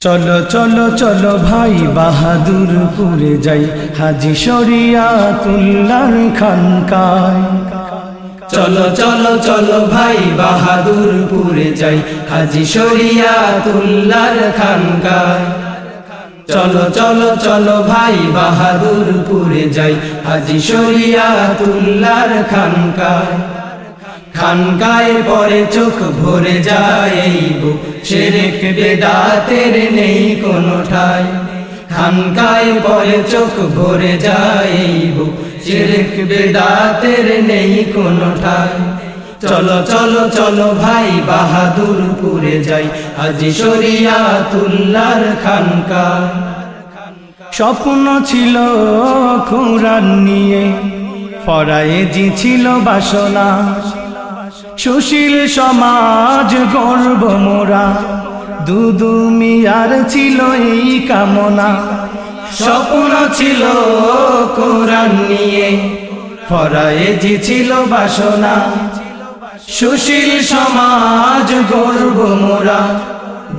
চলো চলো চলো ভাই বাহাদুরপুরে যাই, হাজি শরিয়াতুল্লার খানকায় চলো চলো চলো ভাই বাহাদুরপুরে যাই, হাজি শরিয়াতুল্লার খানকায় চলো চলো চলো ভাই বাহাদুরপুরে যাই, হাজি শরিয়াতুল্লার খানকায় খানকায় পরে চোখ ভরে যায় বুক। শেরেক বেদাতের নেই কোনো ঠাই খানকায় পরে চোখ ভরে যায় বুক। শেরেক বেদাতের নেই কোনো ঠাই চলো চলো চলো ভাই বাহাদুর বাহাদুরপুরে যাই। আজি শরিয়া তুল্লার খানকা স্বপ্ন ছিল খুরান নিয়ে, ফরায়েজি ছিল বাসনা। সুশীল সমাজ গর্ব মোরা। দুদু মিয়ার ছিল এই কামনা। স্বপ্ন ছিল কোরআন নিয়ে। ফরায়েজি ছিল বাসনা। সুশীল সমাজ গর্ব মোরা।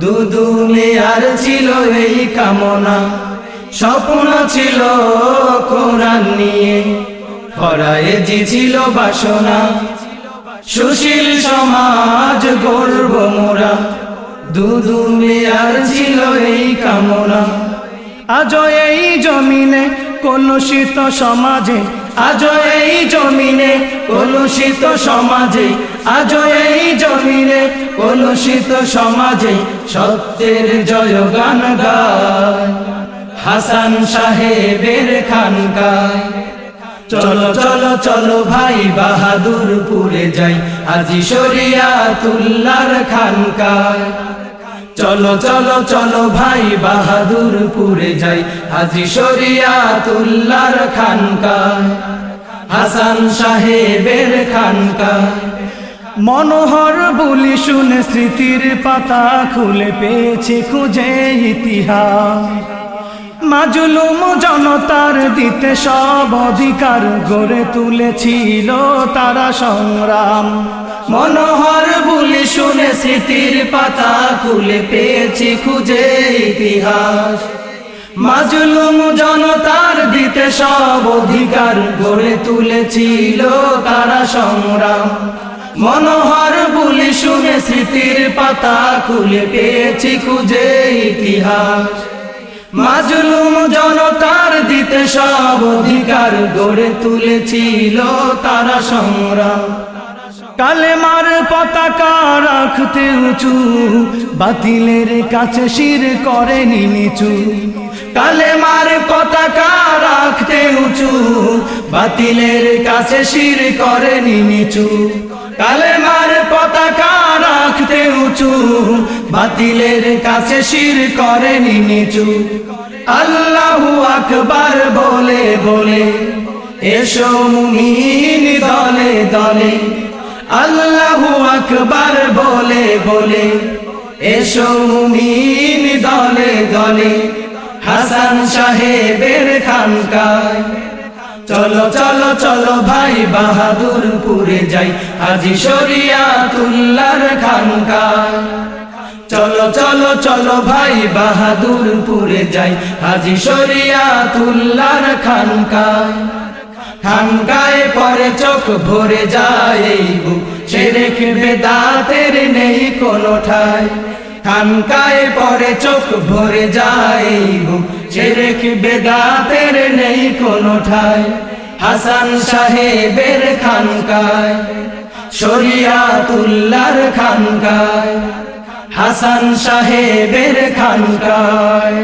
দুদু মিয়ার ছিল এই কামনা। স্বপ্ন ছিল কোরআন নিয়ে। ফরায়েজি ছিল বাসনা। সুশীল সমাজ গর্ব মোরা। দুদু মেয়ার ছিল এই কামনা। আজ এই জমিনে কলুষিত সমাজে, আজ এই জমিনে কলুষিত সমাজে, আজ এই জমিনে কলুষিত সমাজে সত্যের জয় গান গায়। হাসান সাহেবের খানকায় চলো চলো চলো ভাই বাহাদুরপুরে যাই। আজি শরিয়া তুল্লার খানকায়। চলো চলো চলো ভাই বাহাদুরপুরে যাই। আজি শরিয়া তুল্লার খানকায়। হাসান সাহেবের খানকায়। মনোহর বলি শুনে স্মৃতির পাতা খুলে পেয়েছে খুঁজে ইতিহাস। মাজলুম জনতার দিতে সব অধিকার গড়ে তুলেছিল তারা সংগ্রাম। মনোহর বলি শুনে স্মৃতির পাতা খুলে পেয়েছি খুঁজে ইতিহাস। মাজলুম জনতার দিতে সব অধিকার গড়ে তুলেছিল তারা সংগ্রাম। মনোহর বলি শুনে স্মৃতির পাতা খুলে পেয়েছি খুঁজে ইতিহাস। মাজলুম জনতার দিতে সব অধিকার গড়ে তুলেছিল তারা সংগ্রাম। কালেমার পতাকা রাখতে উঁচু, বাতিলের কাছে শির করেনি নিচু। কালেমার পতাকা রাখতে উঁচু, বাতিলের কাছে শির করেনি নিচু। কালেমার পতাকা রাখতে উঁচু, বাতিলের কাছে শির করেনি নিচু। আল্লাহু আকবার বলে বলে, এসো মুমিন দলে দলে। আল্লাহু আকবার বলে বলে, এসো মুমিন দলে দলে। হাসান সাহেবের খানকায় চলো চলো চলো ভাই বাহাদুরপুরে যাই। আজি শরিয়া তুল্লার খানকায়। চলো চলো চলো ভাই বাহাদুরপুরে যাই। আজি শরিয়া তুল্লার খানকায় পরে চোখ ভরে যায় এই বুক। সে রেখে বেদাতের নেই কোনো ঠাই। খানকায় পরে চোখ ভরে যায় বুক। সে বেদাতের নেই কোনো ঠাই। হাসান সাহেবের খানকায় শরিয়াতুল্লার খানকায় হাসান সাহেবের খানকায়।